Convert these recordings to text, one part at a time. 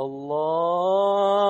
الله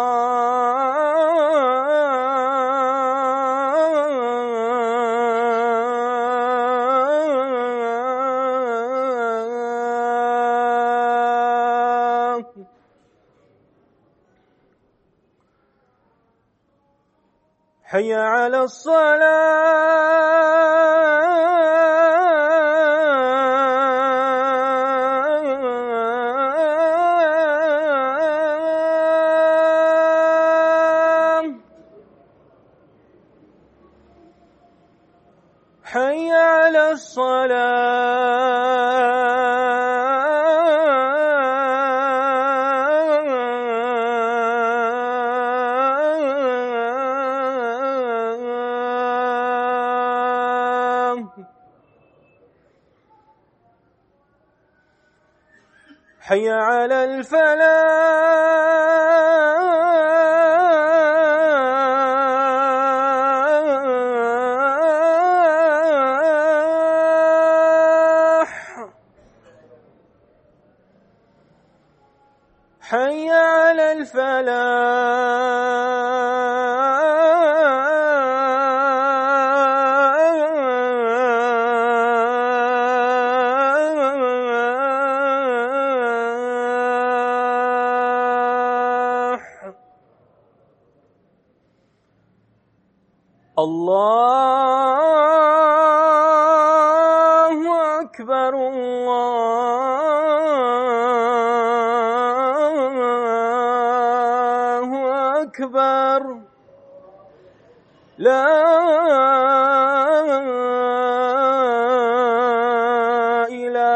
حي على الصلاة.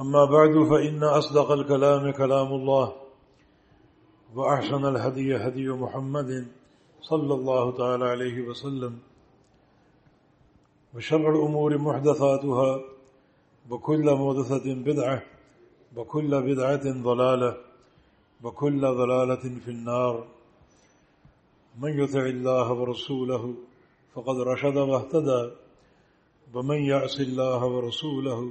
أما بعد فإن أصدق الكلام كلام الله وأحسن الهدي هدي محمد صلى الله تعالى عليه وسلم وشر الأمور محدثاتها وكل محدثة بدعة وكل بدعة ضلالة وكل ضلالة في النار من يطع الله ورسوله فقد رشد واهتدى ومن يعص الله ورسوله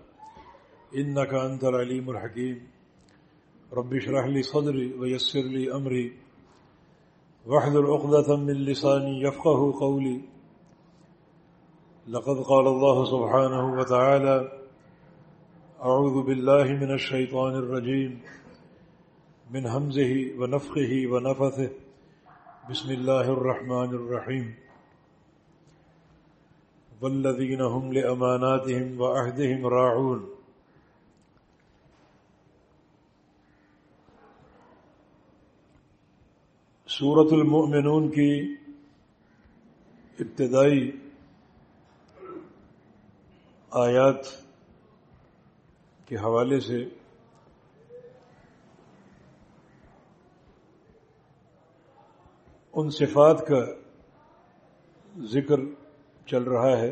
إنك أنت العليم الحكيم. رب اشرح لي صدري ويسر لي أمري. واحذر عقدة من لساني يفقه قولي. لقد قال الله سبحانه وتعالى أعوذ بالله من الشيطان الرجيم. من همزه ونفخه ونفثه. بسم الله الرحمن الرحيم. والذين هم لأماناتهم وعهدهم راعون. سورة المؤمنون کی ابتدائی آیات کے حوالے سے ان صفات کا ذکر چل رہا ہے،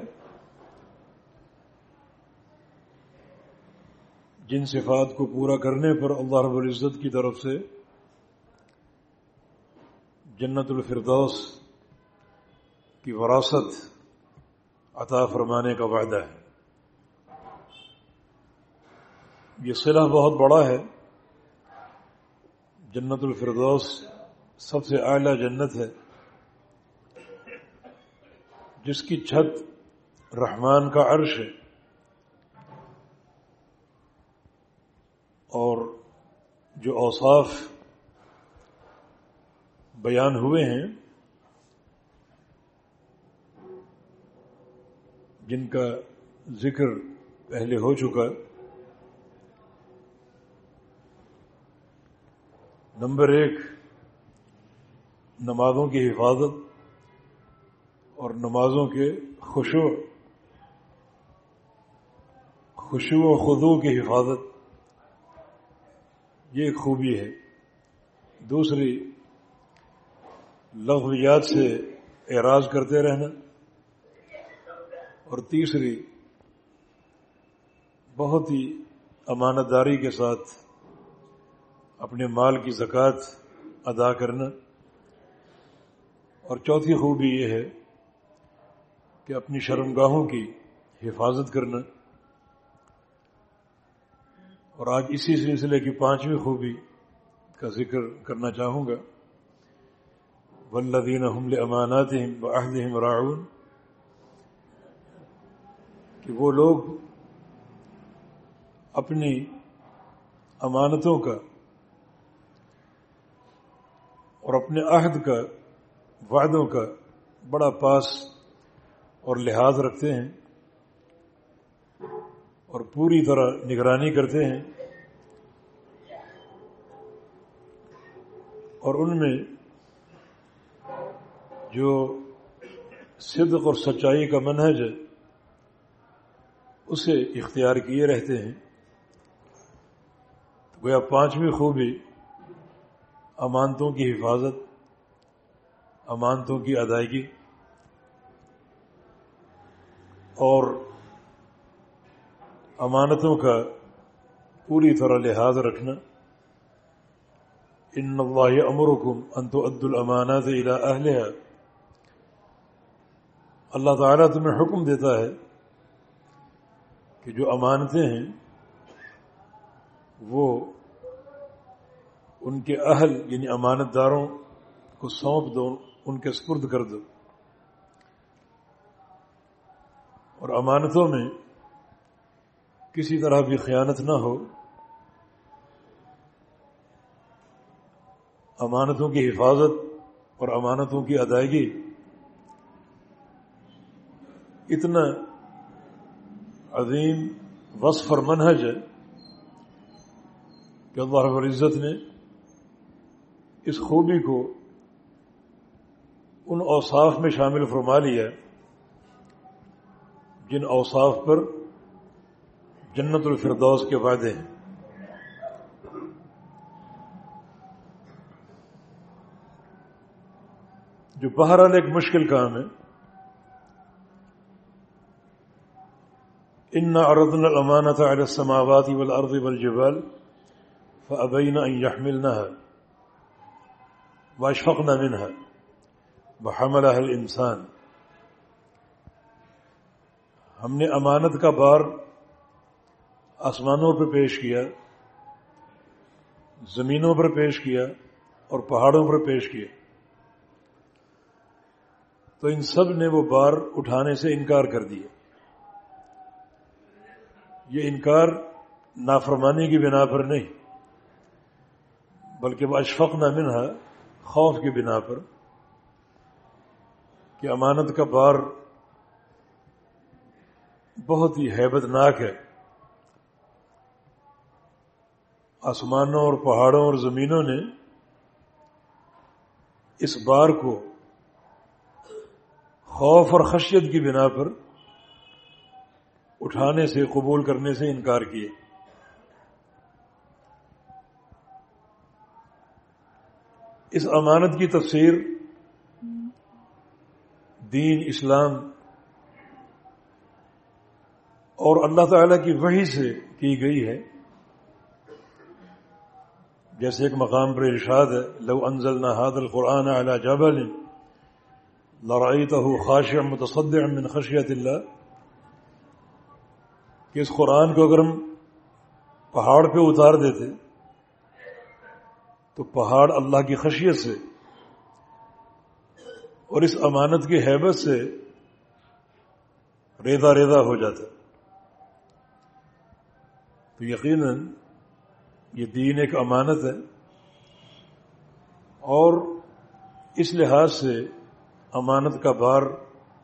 جن صفات کو پورا کرنے پر اللہ رب العزت کی طرف سے جنت الفردوس کی وراثت عطا فرمانے کا وعدہ ہے۔ یہ صلح بہت بڑا ہے۔ جنت الفردوس سب سے اعلیٰ جنت ہے۔ جس کی چھت رحمان کا عرش ہے۔ اور جو اوصاف بیان ہوئے ہیں جن کا ذکر پہلے ہو چکا نمبر ایک، نمازوں کی حفاظت اور نمازوں کے خوشو خوشو و خدو کی حفاظت، یہ ایک خوبی ہے۔ دوسری لغویات سے اعراض کرتے رہنا اور تیسری، بہت ہی امانت داری کے ساتھ اپنے مال کی زکوٰۃ ادا کرنا اور چوتھی خوبی یہ ہے کہ اپنی شرمگاہوں کی حفاظت کرنا اور آج اسی سلسلے کی پانچویں خوبی کا ذکر کرنا چاہوں گا۔ ولدین حمل امانات اہل راعون کہ وہ لوگ اپنی امانتوں کا اور اپنے عہد کا، وعدوں کا بڑا پاس اور لحاظ رکھتے ہیں اور پوری طرح نگرانی کرتے ہیں اور ان میں جو صدق اور سچائی کا منہج ہے، اسے اختیار کیے رہتے ہیں۔ گویا پانچویں خوبی، امانتوں کی حفاظت، امانتوں کی ادائیگی اور امانتوں کا پوری طرح لحاظ رکھنا۔ ان اللہ امرکم انت عد الامانات الى اہلیہ اللہ تعالیٰ تمہیں حکم دیتا ہے کہ جو امانتیں ہیں، وہ ان کے اہل یعنی امانت داروں کو سونپ دو، ان کے سپرد کر دو۔ اور امانتوں میں کسی طرح بھی خیانت نہ ہو، امانتوں کی حفاظت اور امانتوں کی ادائیگی اتنا عظیم وصف اور منہج ہے کہ اللہ رب العزت نے اس خوبی کو ان اوصاف میں شامل فرما لیا جن اوصاف پر جنت الفردوس کے وعدے ہیں۔ جو بہرحال ایک مشکل کام ہے ان اردن الامانت على السماوات والارض والجبال فابين ان يحملنها واشفقنا منها وحملها الانسان ہم نے امانت کا بار آسمانوں پر پیش کیا، زمینوں پر پیش کیا اور پہاڑوں پر پیش کیا۔ تو ان سب نے وہ بار اٹھانے سے انکار کر دیا۔ یہ انکار نافرمانی کی بنا پر نہیں، بلکہ وہ اشفق نہ منہا خوف کی بنا پر، کہ امانت کا بار بہت ہی حیبت ناک ہے۔ آسمانوں اور پہاڑوں اور زمینوں نے اس بار کو خوف اور خشیت کی بنا پر اٹھانے سے، قبول کرنے سے انکار کیے۔ اس امانت کی تفسیر دین، اسلام اور اللہ تعالی کی وحی سے کی گئی ہے۔ جیسے ایک مقام پر ارشاد ہے، لو انزل نہ حاد القرآن اعلیٰ جبل لڑائی تو خاشع متصدع من خشیت اللہ۔ کہ اس قرآن کو اگر ہم پہاڑ پہ اتار دیتے تو پہاڑ اللہ کی خشیت سے اور اس امانت کی حیبت سے ریدا ریدا ہو جاتا تو یقیناً یہ دین ایک امانت ہے اور اس لحاظ سے امانت کا بار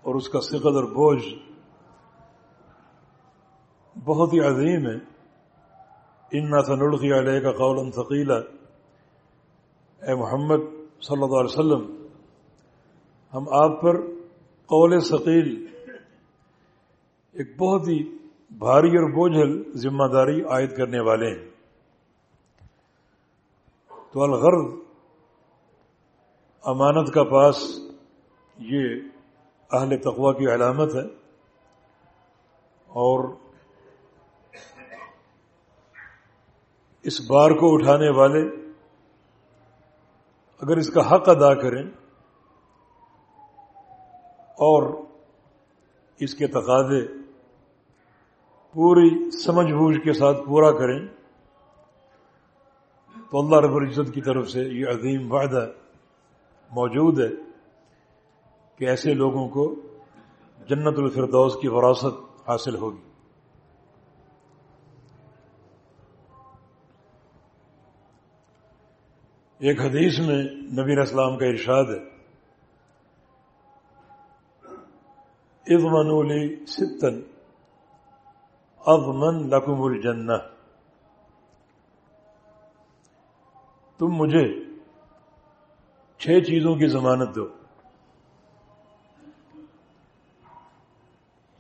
اور اس کا سقد اور بوجھ بہت ہی عظیم ہے۔ ان نہ علیہ کا قول ثقیلا اے محمد صلی اللہ علیہ وسلم، ہم آپ پر قول ثقیل، ایک بہت ہی بھاری اور بوجھل ذمہ داری عائد کرنے والے ہیں۔ تو الغرض امانت کا پاس یہ اہل تقوی کی علامت ہے۔ اور اس بار کو اٹھانے والے اگر اس کا حق ادا کریں اور اس کے تقاضے پوری سمجھ بوجھ کے ساتھ پورا کریں، تو اللہ رب العزت کی طرف سے یہ عظیم وعدہ موجود ہے کہ ایسے لوگوں کو جنت الفردوس کی وراثت حاصل ہوگی۔ ایک حدیث میں نبی اسلام کا ارشاد ہے۔ اضمن ستن اضمن لکم الجنہ تم مجھے چھ چیزوں کی ضمانت دو۔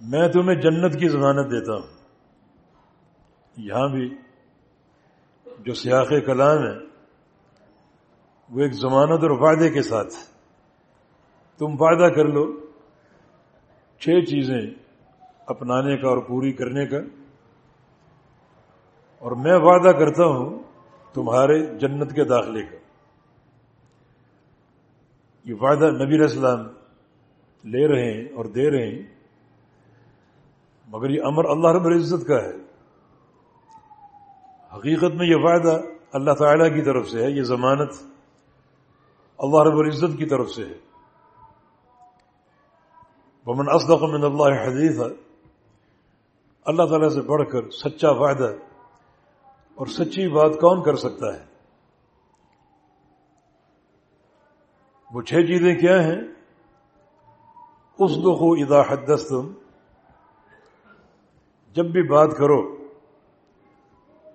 میں تمہیں جنت کی ضمانت دیتا ہوں۔ یہاں بھی جو سیاق کلام ہے وہ ایک ضمانت اور وعدے کے ساتھ تم وعدہ کر لو چھ چیزیں اپنانے کا اور پوری کرنے کا۔ اور میں وعدہ کرتا ہوں تمہارے جنت کے داخلے کا۔ یہ وعدہ نبی اسلام لے رہے ہیں اور دے رہے ہیں۔ مگر یہ امر اللہ رب العزت کا ہے۔ حقیقت میں یہ وعدہ اللہ تعالیٰ کی طرف سے ہے، یہ ضمانت اللہ رب العزت کی طرف سے ہے۔ ومن اصدق من اللہ حدیث اللہ تعالیٰ سے بڑھ کر سچا وعدہ اور سچی بات کون کر سکتا ہے؟ وہ چھ چیزیں کیا ہیں؟ اس دخو ادا حدستم جب بھی بات کرو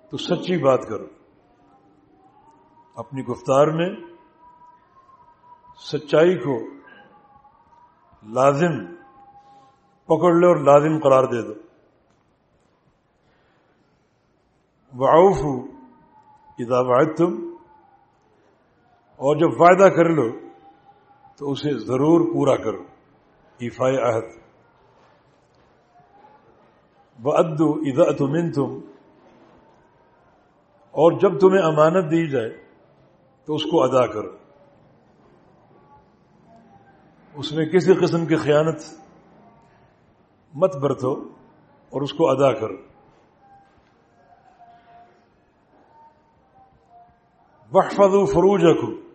تو سچی بات کرو۔ اپنی گفتار میں سچائی کو لازم پکڑ لو اور لازم قرار دے دو۔ واؤف اذا وعدتم۔ اور جب وعدہ کر لو تو اسے ضرور پورا کرو۔ ایفائے عہد۔ و ادو ادا تمن تم اور جب تمہیں امانت دی جائے تو اس کو ادا کرو۔ اس میں کسی قسم کی خیانت مت برتو اور اس کو ادا کرو۔ وحفظ فروج رکھو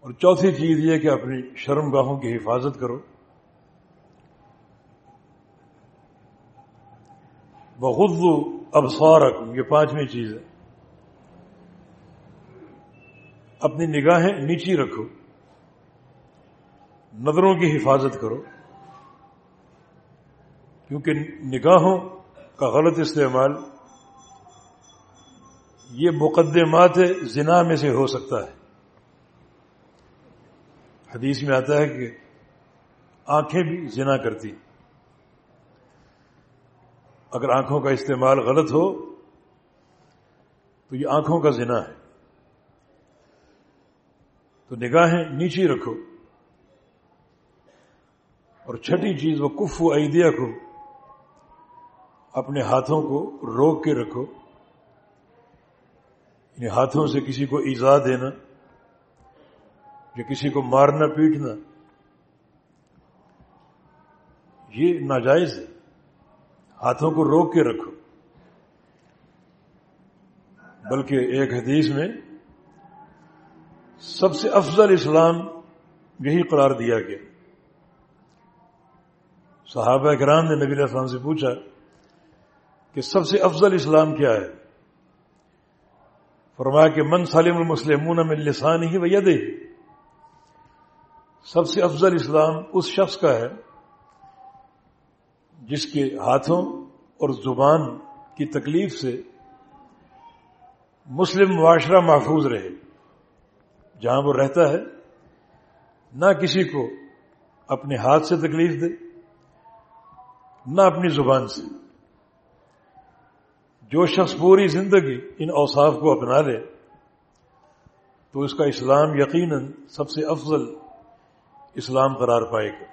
اور چوتھی چیز یہ کہ اپنی شرم گاہوں کی حفاظت کرو۔ بخود ابسار رکھوں یہ پانچویں چیز ہے۔ اپنی نگاہیں نیچی رکھو۔ نظروں کی حفاظت کرو، کیونکہ نگاہوں کا غلط استعمال یہ مقدمات زنا میں سے ہو سکتا ہے۔ حدیث میں آتا ہے کہ آنکھیں بھی زنا کرتی۔ اگر آنکھوں کا استعمال غلط ہو، تو یہ آنکھوں کا زنا ہے۔ تو نگاہیں نیچی رکھو۔ اور چھٹی چیز وہ کف و عیدیہ کو اپنے ہاتھوں کو روک کے رکھو۔ یعنی ہاتھوں سے کسی کو ایزا دینا، یا کسی کو مارنا، پیٹنا، یہ ناجائز ہے۔ ہاتھوں کو روک کے رکھو۔ بلکہ ایک حدیث میں سب سے افضل اسلام یہی قرار دیا گیا۔ صحابہ کرام نے نبی السلام سے پوچھا کہ سب سے افضل اسلام کیا ہے؟ فرمایا کہ من سالم المسلمون من لسان ہی وید سب سے افضل اسلام اس شخص کا ہے جس کے ہاتھوں اور زبان کی تکلیف سے مسلم معاشرہ محفوظ رہے۔ جہاں وہ رہتا ہے، نہ کسی کو اپنے ہاتھ سے تکلیف دے نہ اپنی زبان سے۔ جو شخص پوری زندگی ان اوصاف کو اپنا لے، تو اس کا اسلام یقیناً سب سے افضل اسلام قرار پائے گا۔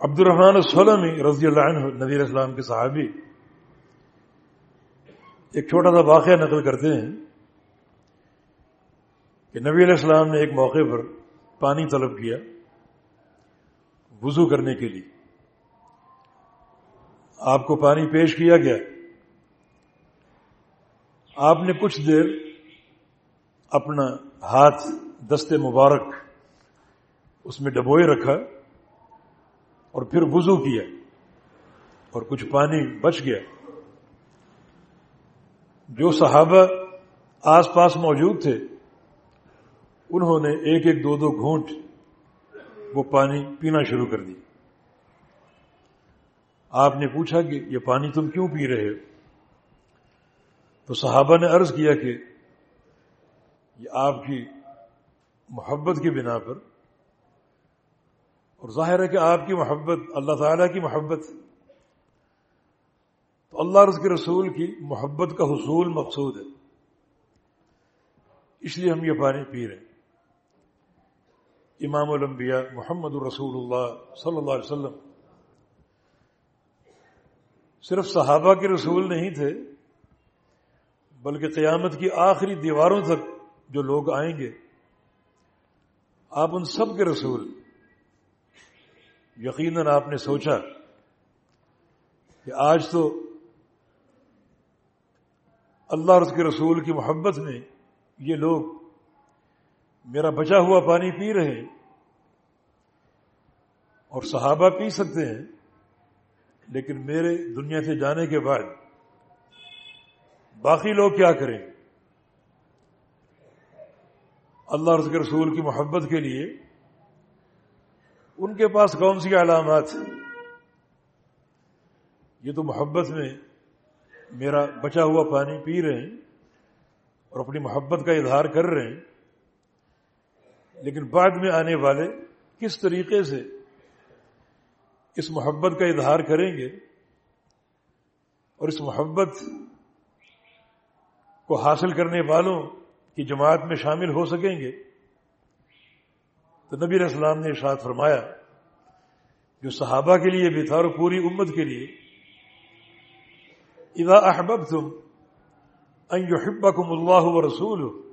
عبد الرحمن السلمی رضی اللہ عنہ، نبی اسلام کے صحابی، ایک چھوٹا سا واقعہ نقل کرتے ہیں کہ نبی علیہ السلام نے ایک موقع پر پانی طلب کیا وضو کرنے کے لیے۔ آپ کو پانی پیش کیا گیا۔ آپ نے کچھ دیر اپنا ہاتھ دست مبارک اس میں ڈبوئے رکھا اور پھر وضو کیا اور کچھ پانی بچ گیا۔ جو صحابہ آس پاس موجود تھے انہوں نے ایک ایک دو دو گھونٹ وہ پانی پینا شروع کر دی۔ آپ نے پوچھا کہ یہ پانی تم کیوں پی رہے ہو؟ تو صحابہ نے عرض کیا کہ یہ آپ کی محبت کی بنا پر۔ اور ظاہر ہے کہ آپ کی محبت اللہ تعالیٰ کی محبت تو اللہ رض کے رسول کی محبت کا حصول مقصود ہے۔ اس لیے ہم یہ پانی پی رہے ہیں۔ امام الانبیاء محمد الرسول اللہ صلی اللہ علیہ وسلم۔ صرف صحابہ کے رسول نہیں تھے، بلکہ قیامت کی آخری دیواروں تک جو لوگ آئیں گے، آپ ان سب کے رسول۔ یقیناً آپ نے سوچا کہ آج تو اللہ رس کے رسول کی محبت میں یہ لوگ میرا بچا ہوا پانی پی رہے اور صحابہ پی سکتے ہیں، لیکن میرے دنیا سے جانے کے بعد باقی لوگ کیا کریں؟ اللہ رض کے رسول کی محبت کے لیے ان کے پاس کون سی علامات یہ تو محبت میں میرا بچا ہوا پانی پی رہے ہیں اور اپنی محبت کا اظہار کر رہے ہیں۔ لیکن بعد میں آنے والے کس طریقے سے اس محبت کا اظہار کریں گے اور اس محبت کو حاصل کرنے والوں کی جماعت میں شامل ہو سکیں گے؟ تو نبی علیہ السلام نے ارشاد فرمایا، جو صحابہ کے لیے بھی تھا اور پوری امت کے لیے، اذا احببتم ان يحبكم اللہ و رسول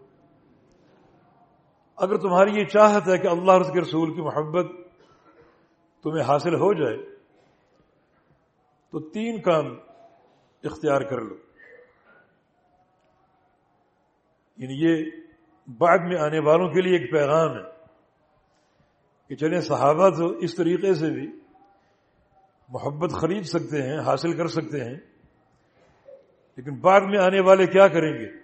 اگر تمہاری یہ چاہت ہے کہ اللہ اور اس کے رسول کی محبت تمہیں حاصل ہو جائے، تو تین کام اختیار کر لو۔ یعنی یہ بعد میں آنے والوں کے لیے ایک پیغام ہے کہ چلیں صحابہ تو اس طریقے سے بھی محبت خرید سکتے ہیں، حاصل کر سکتے ہیں، لیکن بعد میں آنے والے کیا کریں گے؟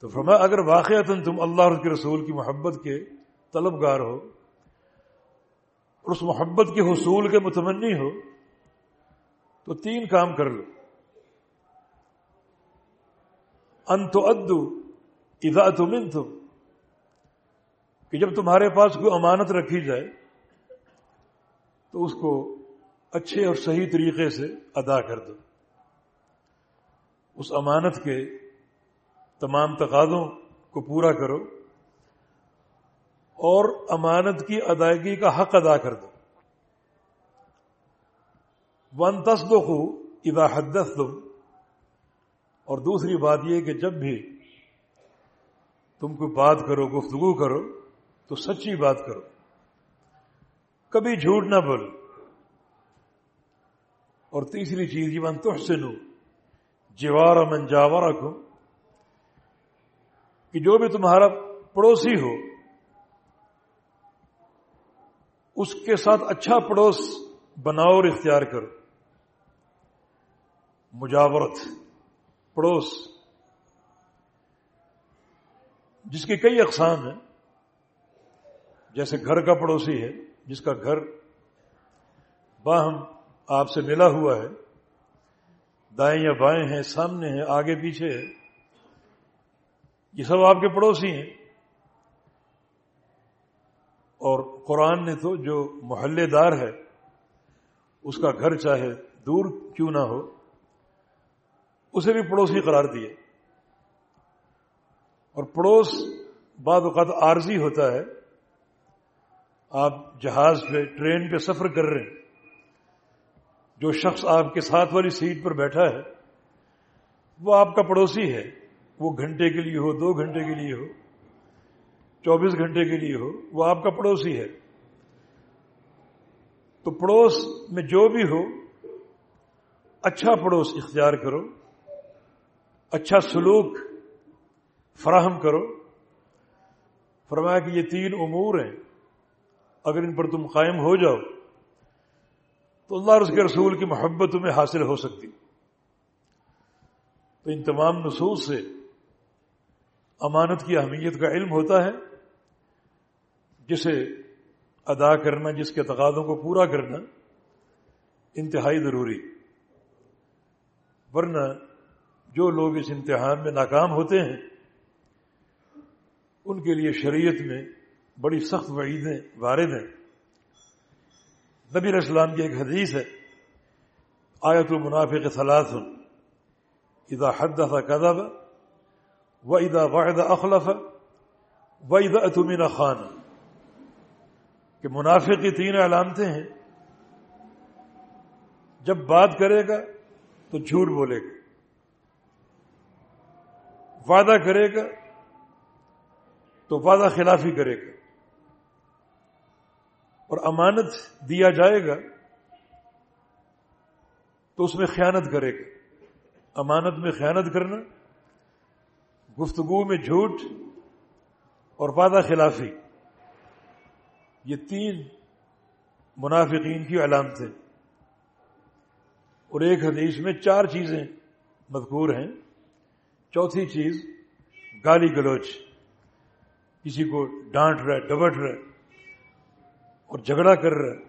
تو فرما اگر واقع تم اللہ کے رسول کی محبت کے طلبگار ہو اور اس محبت کے حصول کے متمنی ہو، تو تین کام کر لو۔ انتو ادو ادا تم کہ جب تمہارے پاس کوئی امانت رکھی جائے، تو اس کو اچھے اور صحیح طریقے سے ادا کر دو۔ اس امانت کے تمام تقاضوں کو پورا کرو اور امانت کی ادائیگی کا حق ادا کر دو۔ ون تصدق ادا حدت دو اور دوسری بات یہ کہ جب بھی تم کوئی بات کرو، گفتگو کرو، تو سچی بات کرو۔ کبھی جھوٹ نہ بولو۔ اور تیسری چیز یہ من تحسنو جوار من جاور کہ جو بھی تمہارا پڑوسی ہو، اس کے ساتھ اچھا پڑوس بناؤ اور اختیار کرو۔ مجاورت، پڑوس۔ جس کی کئی اقسام ہیں، جیسے گھر کا پڑوسی ہے، جس کا گھر باہم آپ سے ملا ہوا ہے، دائیں یا بائیں ہیں، سامنے ہیں، آگے پیچھے ہے یہ سب آپ کے پڑوسی ہیں۔ اور قرآن نے تو جو محلے دار ہے، اس کا گھر چاہے دور کیوں نہ ہو، اسے بھی پڑوسی قرار دیے۔ اور پڑوس بعد اوقات عارضی ہوتا ہے۔ آپ جہاز پہ، ٹرین پہ سفر کر رہے ہیں۔ جو شخص آپ کے ساتھ والی سیٹ پر بیٹھا ہے، وہ آپ کا پڑوسی ہے۔ وہ گھنٹے کے لیے ہو، دو گھنٹے کے لیے ہو، چوبیس گھنٹے کے لیے ہو، وہ آپ کا پڑوسی ہے۔ تو پڑوس میں جو بھی ہو اچھا پڑوس اختیار کرو اچھا سلوک فراہم کرو۔ فرمایا کہ یہ تین امور ہیں۔ اگر ان پر تم قائم ہو جاؤ، تو اللہ اور اس کے رسول کی محبت تمہیں حاصل ہو سکتی۔ تو ان تمام نصوص سے امانت کی اہمیت کا علم ہوتا ہے، جسے ادا کرنا، جس کے تقاضوں کو پورا کرنا انتہائی ضروری۔ ورنہ جو لوگ اس امتحان میں ناکام ہوتے ہیں، ان کے لیے شریعت میں بڑی سخت وعیدیں، وارد ہیں۔ نبی علیہ السلام کی ایک حدیث ہے، آیت المنافق ثلاث، اذا حدث کذب و ادا واحد اخلف و اتمین خان کہ منافق کی تین علامتیں ہیں۔ جب بات کرے گا تو جھوٹ بولے گا۔ وعدہ کرے گا تو وعدہ خلافی کرے گا۔ اور امانت دیا جائے گا تو اس میں خیانت کرے گا۔ امانت میں خیانت کرنا گفتگو میں جھوٹ اور وعدہ خلافی، یہ تین منافقین کی علامتیں اور ایک حدیث میں چار چیزیں مذکور ہیں۔ چوتھی چیز، گالی گلوچ۔ کسی کو ڈانٹ رہے ڈبٹ رہے اور جھگڑا کر رہا ہے۔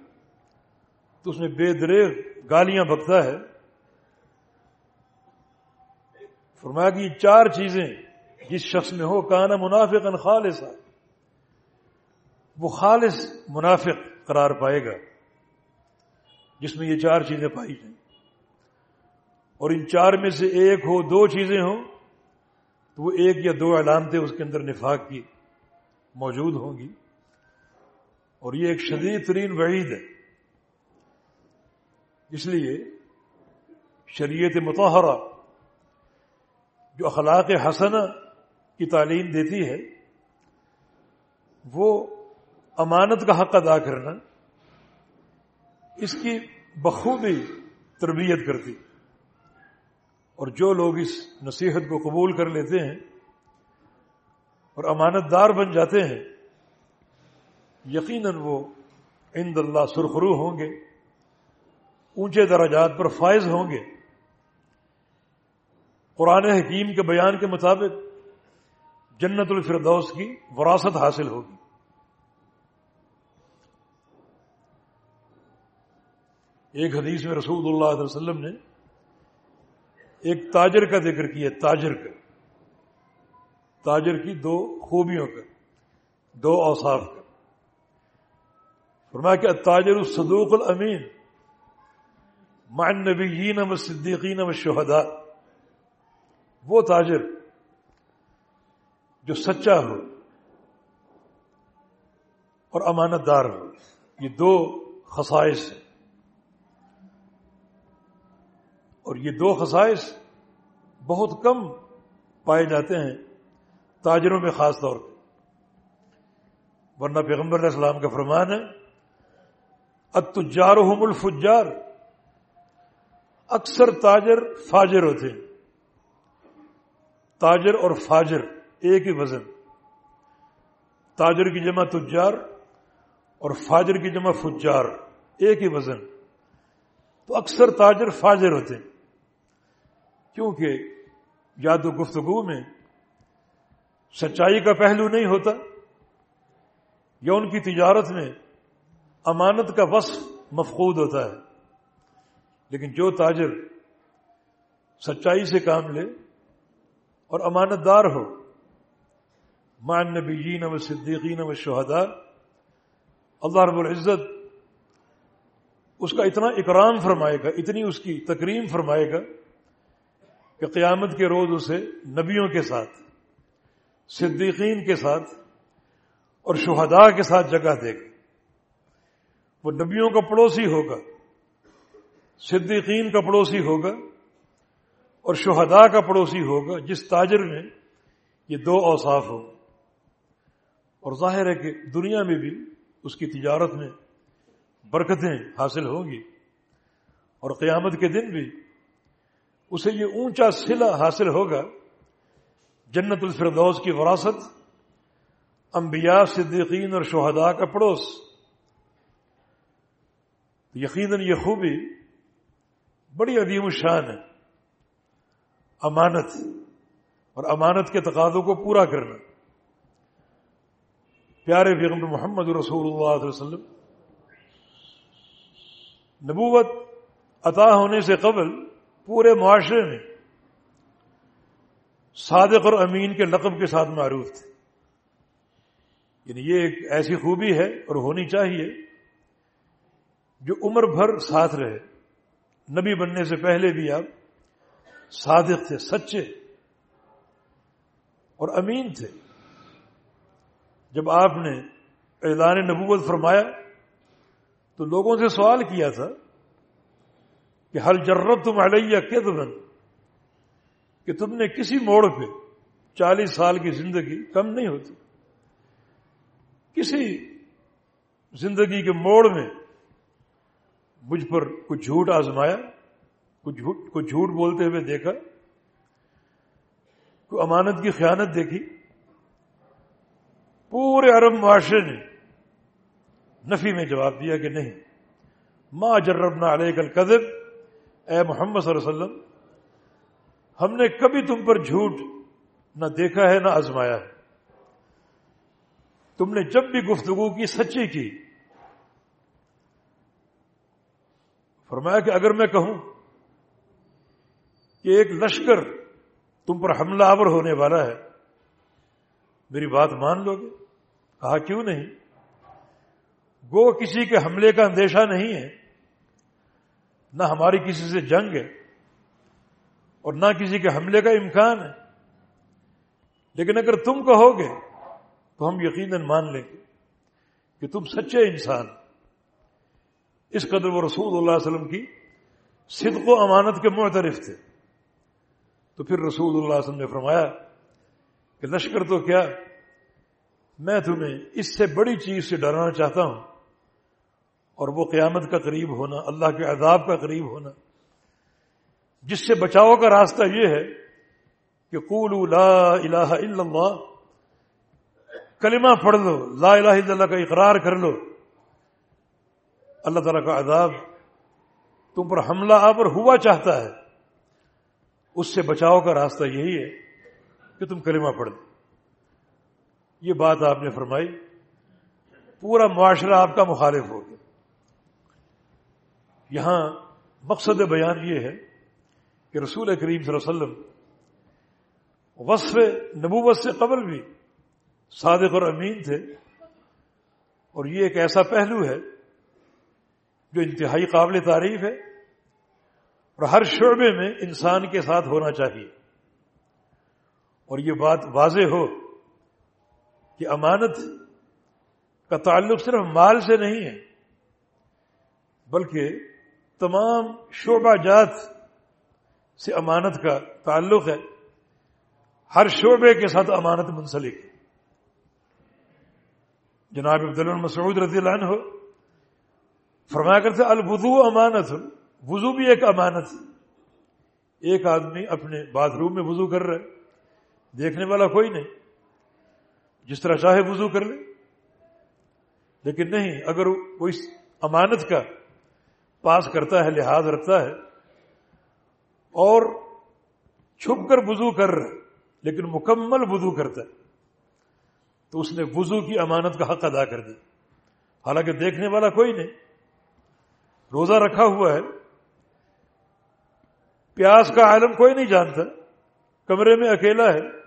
تو اس میں بے دریغ گالیاں بکتا ہے۔ فرمایا کہ یہ چار چیزیں جس شخص میں ہو کہنا منافق ان خالص وہ خالص منافق قرار پائے گا، جس میں یہ چار چیزیں پائی جائیں۔ اور ان چار میں سے ایک ہو، دو چیزیں ہوں، تو وہ ایک یا دو علامتیں اس کے اندر نفاق کی موجود ہوں گی۔ اور یہ ایک شدید ترین وعید ہے۔ اس لیے شریعت متحرہ جو اخلاق حسن کی تعلیم دیتی ہے، وہ امانت کا حق ادا کرنا، اس کی بخوبی تربیت کرتی۔ اور جو لوگ اس نصیحت کو قبول کر لیتے ہیں اور امانت دار بن جاتے ہیں، یقیناً وہ عند اللہ سرخرو ہوں گے، اونچے درجات پر فائز ہوں گے۔ قرآن حکیم کے بیان کے مطابق جنت الفردوس کی وراثت حاصل ہوگی۔ ایک حدیث میں رسول اللہ علیہ وسلم نے ایک تاجر کا ذکر کیا، تاجر کا۔ تاجر کی دو خوبیوں کا، دو اوصاف کا۔ فرمایا کہ تاجر الصدوق الامین مع النبیین و صدیقین و وہ تاجر جو سچا ہو اور امانت دار ہو، یہ دو خصائص ہیں۔ اور یہ دو خصائص بہت کم پائے جاتے ہیں تاجروں میں خاص طور پہ۔ ورنہ پیغمبر علیہ السلام کا فرمان ہے اتجار الفجار اکثر تاجر فاجر ہوتے ہیں۔ تاجر اور فاجر۔ ایک ہی وزن۔ تاجر کی جمع تجار اور فاجر کی جمع فجار، ایک ہی وزن۔ تو اکثر تاجر فاجر ہوتے ہیں، کیونکہ یا تو گفتگو میں سچائی کا پہلو نہیں ہوتا، یا ان کی تجارت میں امانت کا وصف مفقود ہوتا ہے۔ لیکن جو تاجر سچائی سے کام لے اور امانت دار ہو مان نبیین و صدیقین و شہدا اللہ رب العزت اس کا اتنا اکرام فرمائے گا، اتنی اس کی تکریم فرمائے گا کہ قیامت کے روز اسے نبیوں کے ساتھ، صدیقین کے ساتھ اور شہداء کے ساتھ جگہ دے گا۔ وہ نبیوں کا پڑوسی ہوگا، صدیقین کا پڑوسی ہوگا اور شہداء کا پڑوسی ہوگا، جس تاجر میں یہ دو اوصاف ہو اور ظاہر ہے کہ دنیا میں بھی اس کی تجارت میں برکتیں حاصل ہوں گی۔ اور قیامت کے دن بھی اسے یہ اونچا سلا حاصل ہوگا، جنت الفردوس کی وراثت، انبیاء، صدیقین اور شہداء کا پڑوس۔ یقیناً یہ خوبی بڑی عظیم الشان ہے۔ امانت اور امانت کے تقاضوں کو پورا کرنا۔ پیارے پیغمبر محمد رسول اللہ علیہ وسلم، نبوت عطا ہونے سے قبل پورے معاشرے میں صادق اور امین کے لقب کے ساتھ معروف تھے۔ یعنی یہ ایک ایسی خوبی ہے اور ہونی چاہیے جو عمر بھر ساتھ رہے۔ نبی بننے سے پہلے بھی آپ صادق تھے، سچے اور امین تھے۔ جب آپ نے اعلان نبوت فرمایا تو لوگوں سے سوال کیا تھا کہ ہر جرت تم علیہ کہ تم نے کسی موڑ پہ چالیس سال کی زندگی کم نہیں ہوتی۔ کسی زندگی کے موڑ میں مجھ پر کچھ جھوٹ آزمایا کچھ جھوٹ بولتے ہوئے دیکھا، کوئی امانت کی خیانت دیکھی۔ پورے عرب معاشرے نے نفی میں جواب دیا کہ نہیں۔ ماں جربنا علیہ کل قدر اے محمد صلی اللہ علیہ وسلم، ہم نے کبھی تم پر جھوٹ نہ دیکھا ہے نہ آزمایا ہے۔ تم نے جب بھی گفتگو کی، سچی کی۔ فرمایا کہ اگر میں کہوں کہ ایک لشکر تم پر حملہ آور ہونے والا ہے میری بات مان لو گے؟ کہا کیوں نہیں؟ گو کسی کے حملے کا اندیشہ نہیں ہے، نہ ہماری کسی سے جنگ ہے اور نہ کسی کے حملے کا امکان ہے۔ لیکن اگر تم کہو گے تو ہم یقیناً مان لیں گے کہ تم سچے انسان اس قدر وہ رسول اللہ علیہ وسلم کی صدق و امانت کے معترف تھے۔ تو پھر رسول اللہ علیہ وسلم نے فرمایا کہ لشکر تو کیا؟ میں تمہیں اس سے بڑی چیز سے ڈرانا چاہتا ہوں اور وہ قیامت کا قریب ہونا، اللہ کے عذاب کا قریب ہونا۔ جس سے بچاؤ کا راستہ یہ ہے کہ قولوا لا الہ الا اللہ، کلمہ پڑھ لو، لا الہ الا اللہ کا اقرار کر لو۔ اللہ تعالیٰ کا عذاب تم پر حملہ آور ہوا چاہتا ہے۔ اس سے بچاؤ کا راستہ یہی ہے کہ تم کلمہ پڑھ دو یہ بات آپ نے فرمائی۔ پورا معاشرہ آپ کا مخالف ہو گیا۔ یہاں مقصد بیان یہ ہے کہ رسول کریم صلی اللہ علیہ وسلم وصف نبوت سے قبل بھی صادق اور امین تھے۔ اور یہ ایک ایسا پہلو ہے جو انتہائی قابل تعریف ہے اور ہر شعبے میں انسان کے ساتھ ہونا چاہیے۔ اور یہ بات واضح ہو کہ امانت کا تعلق صرف مال سے نہیں ہے، بلکہ تمام شعبہ جات سے امانت کا تعلق ہے۔ ہر شعبے کے ساتھ امانت منسلک جناب عبد مسعود رضی اللہ عنہ فرمایا کرتے البدو امانت، وضو بھی ایک امانت ایک آدمی اپنے باتھ روم میں وضو کر رہا دیکھنے والا کوئی نہیں۔ جس طرح چاہے وضو کر لے۔ لیکن نہیں، اگر وہ اس امانت کا پاس کرتا ہے، لحاظ رکھتا ہے اور چھپ کر وضو کر رہا لیکن مکمل وضو کرتا ہے، تو اس نے وضو کی امانت کا حق ادا کر دی حالانکہ دیکھنے والا کوئی نہیں۔ روزہ رکھا ہوا ہے۔ پیاس کا عالم کوئی نہیں جانتا۔ کمرے میں اکیلا ہے۔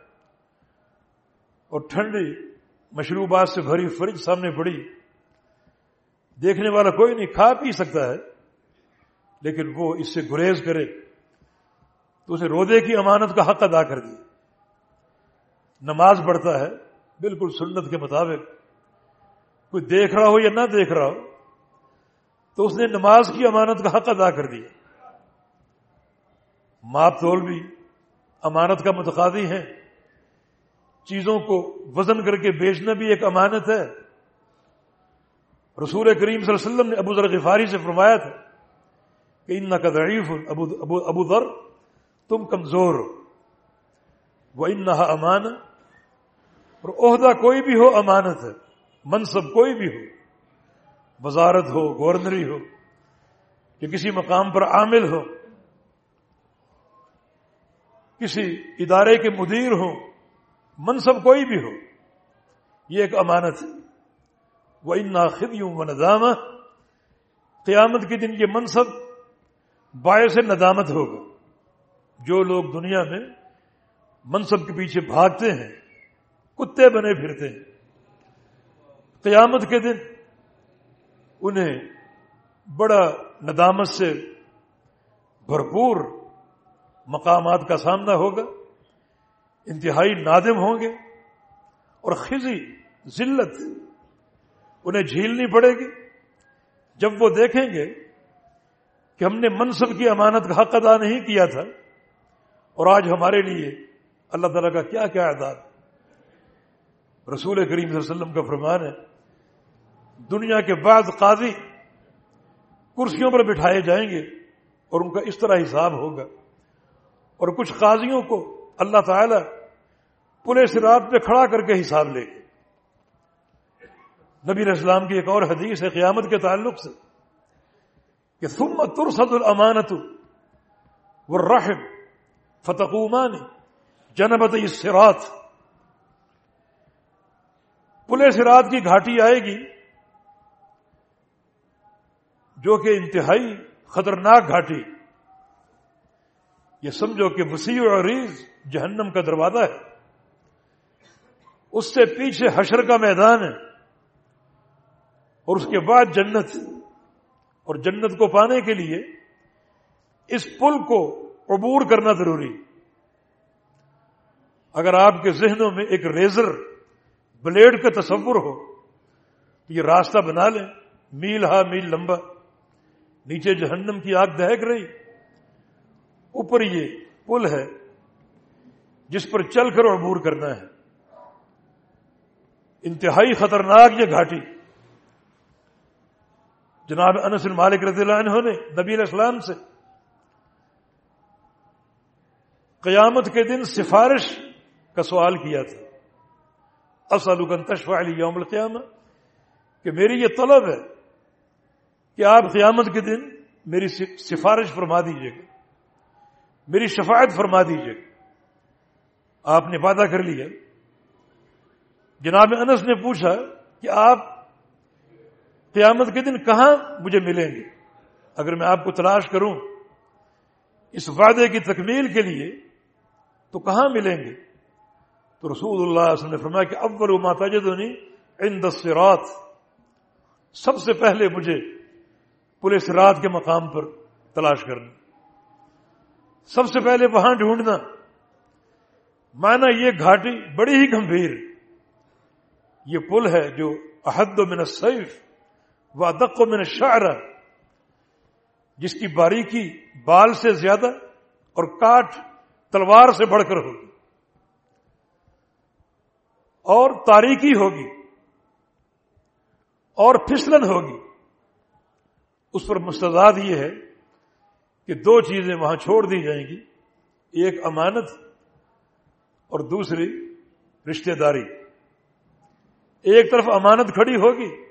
اور ٹھنڈی مشروبات سے بھری فرج سامنے پڑی۔ دیکھنے والا کوئی نہیں، کھا پی سکتا ہے، لیکن وہ اس سے گریز کرے تو اسے رودے کی امانت کا حق ادا کر دی نماز پڑھتا ہے، بالکل سنت کے مطابق۔ کوئی دیکھ رہا ہو یا نہ دیکھ رہا ہو، تو اس نے نماز کی امانت کا حق ادا کر دیا۔ ماپ تول بھی امانت کا متقاضی ہے چیزوں کو وزن کر کے بیچنا بھی ایک امانت ہے۔ رسول کریم صلی اللہ علیہ وسلم نے ابو ذر غفاری سے فرمایا تھا کہ ان کا ضعیف، ابو ابو ابو ذر، تم کمزور ہو۔ وہ ان امان اور عہدہ کوئی بھی ہو امانت ہے، منصب کوئی بھی ہو، وزارت ہو، گورنری ہو کہ کسی مقام پر عامل ہو، کسی ادارے کے مدیر ہو منصب کوئی بھی ہو، یہ ایک امانت ہے۔ وہ ان ناخدیوں و ندامہ قیامت کے دن یہ منصب باعث ندامت ہوگا۔ جو لوگ دنیا میں منصب کے پیچھے بھاگتے ہیں، کتے بنے پھرتے ہیں، قیامت کے دن انہیں بڑا ندامت سے بھرپور مقامات کا سامنا ہوگا۔ انتہائی نادم ہوں گے اور خزی، ذلت، انہیں جھیلنی پڑے گی۔ جب وہ دیکھیں گے کہ ہم نے منصب کی امانت کا حق ادا نہیں کیا تھا، اور آج ہمارے لیے اللہ تعالیٰ کا کیا کیا ادا۔ رسول کریم صلی اللہ علیہ وسلم کا فرمان ہے، دنیا کے بعد قاضی کرسیوں پر بٹھائے جائیں گے اور ان کا اس طرح حساب ہوگا۔ اور کچھ قاضیوں کو اللہ تعالی پولیس رات پہ کھڑا کر کے حساب لے۔ گے نبی اسلام کی ایک اور حدیث ہے قیامت کے تعلق سے کہ ثم ترسد الامانت والرحم فتقومان جنبت الصراط۔ پولیس رات کی گھاٹی آئے گی جو کہ انتہائی خطرناک گھاٹی۔ یہ سمجھو کہ وسیع و عریض جہنم کا دروازہ ہے۔ اس سے پیچھے حشر کا میدان ہے۔ اور اس کے بعد جنت۔ اور جنت کو پانے کے لیے اس پل کو عبور کرنا ضروری۔ اگر آپ کے ذہنوں میں ایک ریزر، بلیڈ کا تصور ہو، تو یہ راستہ بنا لیں۔ میل ہا میل لمبا۔ نیچے جہنم کی آگ دہک رہی۔ اوپر یہ پل ہے۔ جس پر چل کر عبور کرنا ہے۔ انتہائی خطرناک یہ گھاٹی۔ جناب انس مالک رضی اللہ عنہ نے نبی علیہ السلام سے قیامت کے دن سفارش کا سوال کیا تھا۔ اصل تشفا علی یوم القیامہ، کہ میری یہ طلب ہے کہ آپ قیامت کے دن میری سفارش فرما دیجیے گا۔ میری شفاعت فرما دیجیے گا۔ آپ نے وعدہ کر لیا۔ جناب انس نے پوچھا کہ آپ قیامت کے دن کہاں مجھے ملیں گے؟ اگر میں آپ کو تلاش کروں اس وعدے کی تکمیل کے لیے تو کہاں ملیں گے؟ تو رسول اللہ علیہ وسلم نے فرمایا کہ اول و ماتاجدنی عند الصراط، سب سے پہلے مجھے پولیس رات کے مقام پر تلاش کرنا۔ سب سے پہلے وہاں ڈھونڈنا۔ مانا یہ گھاٹی بڑی ہی گمبھیر۔ یہ پل ہے جو احد و من السیف و ادق و من الشعر۔ جس کی باریکی بال سے زیادہ اور کاٹ تلوار سے بڑھ کر ہوگی۔ اور تاریکی ہوگی۔ اور پھسلن ہوگی۔ اس پر مستضاد یہ ہے کہ دو چیزیں وہاں چھوڑ دی جائیں گی۔ ایک امانت اور دوسری رشتہ داری۔ ایک طرف امانت کھڑی ہوگی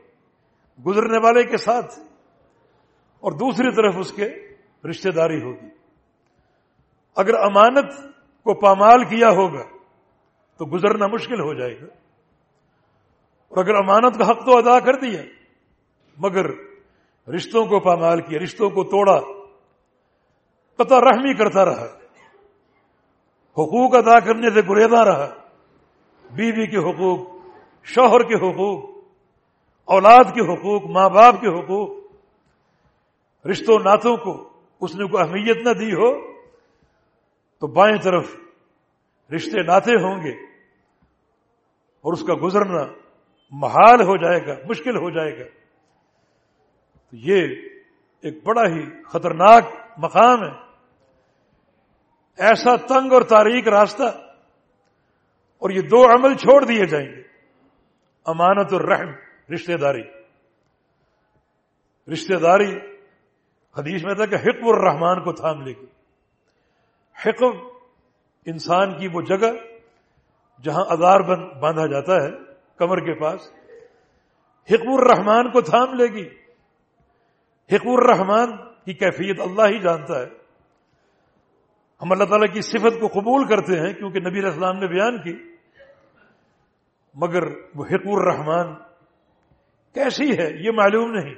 گزرنے والے کے ساتھ اور دوسری طرف اس کے رشتہ داری ہوگی۔ اگر امانت کو پامال کیا ہوگا تو گزرنا مشکل ہو جائے گا۔ اور اگر امانت کا حق تو ادا کر دیا مگر رشتوں کو پامال کیا، رشتوں کو توڑا قطع رحمی کرتا رہا۔ حقوق ادا کرنے سے گریدا رہا۔ بیوی کے حقوق، شوہر کے حقوق، اولاد کے حقوق، ماں باپ کے حقوق۔ رشتوں ناتوں کو اس نے کوئی اہمیت نہ دی ہو تو بائیں طرف رشتے ناتے ہوں گے اور اس کا گزرنا محال ہو جائے گا، مشکل ہو جائے گا۔ تو یہ ایک بڑا ہی خطرناک مقام ہے۔ ایسا تنگ اور تاریخ راستہ اور یہ دو عمل چھوڑ دیے جائیں گے۔ امانت اور رحم، رشتہ داری۔ رشتہ داری حدیث میں تھا کہ حکم الرحمان کو تھام لے گی حکم انسان کی وہ جگہ جہاں ادار باندھا جاتا ہے، کمر کے پاس۔ حکم الرحمان کو تھام لے گی۔ حکم الرحمان کی کیفیت اللہ ہی جانتا ہے۔ ہم اللہ تعالیٰ کی صفت کو قبول کرتے ہیں کیونکہ نبی اسلام نے بیان کی، مگر وہ حکم الرحمان کیسی ہے یہ معلوم نہیں۔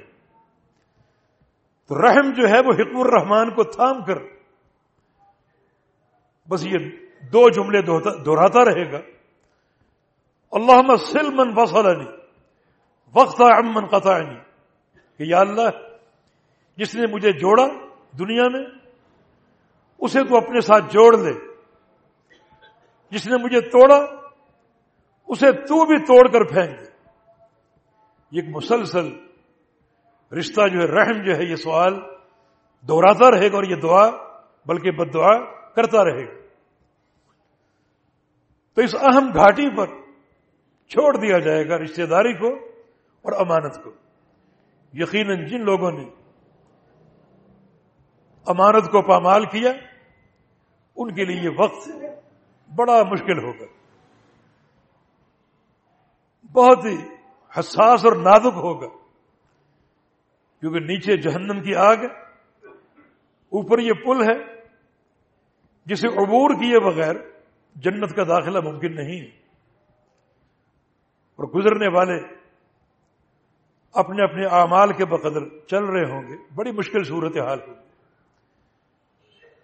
تو رحم جو ہے وہ حکم الرحمان کو تھام کر بس یہ دو جملے دہراتا رہے گا۔ اللہ سلمن فصل وقت امن قطع کہ یا اللہ، جس نے مجھے جوڑا دنیا میں اسے تو اپنے ساتھ جوڑ لے۔ جس نے مجھے توڑا، اسے تو بھی توڑ کر پھینک دے۔ یہ مسلسل رشتہ جو ہے، رحم جو ہے، یہ سوال دہراتا رہے گا اور یہ دعا بلکہ بد دعا کرتا رہے گا۔ تو اس اہم گھاٹی پر چھوڑ دیا جائے گا رشتہ داری کو اور امانت کو۔ یقیناً جن لوگوں نے امانت کو پامال کیا ان کے لیے یہ وقت بڑا مشکل ہوگا بہت ہی حساس اور نازک ہوگا کیونکہ نیچے جہنم کی آگ اوپر یہ پل ہے، جسے عبور کیے بغیر جنت کا داخلہ ممکن نہیں اور گزرنے والے اپنے اپنے اعمال کے بقدر چل رہے ہوں گے، بڑی مشکل صورت حال ہوگی۔